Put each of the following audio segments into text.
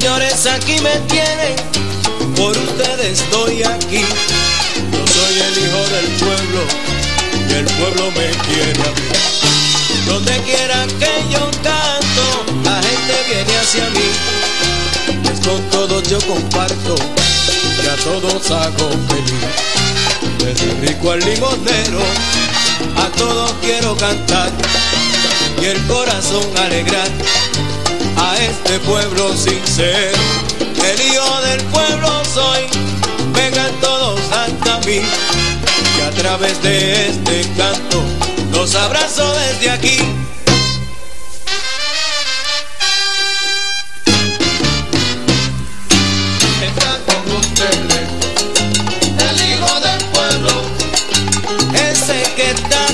Pues aquí me tienen, por ustedes estoy aquí. Yo soy el hijo del pueblo y el pueblo me quiere a mí. Donde quiera que yo canto, la gente viene hacia mí. Pues con todos yo comparto y a todos hago feliz. Desde rico al limonero, a todos quiero cantar y el corazón alegrar a este pueblo sincero. El hijo del pueblo soy, vengan todos hasta mí y a través de este canto los abrazo desde aquí. Con ustedes, el hijo del pueblo, Ese que está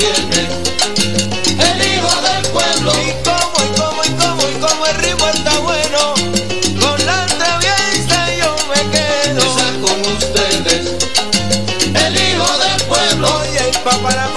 El hijo del pueblo. Y como, y como, y como, y como el ritmo está bueno. Con la traviesa yo me quedo. Esa con ustedes. El hijo del pueblo. Oye, y papá,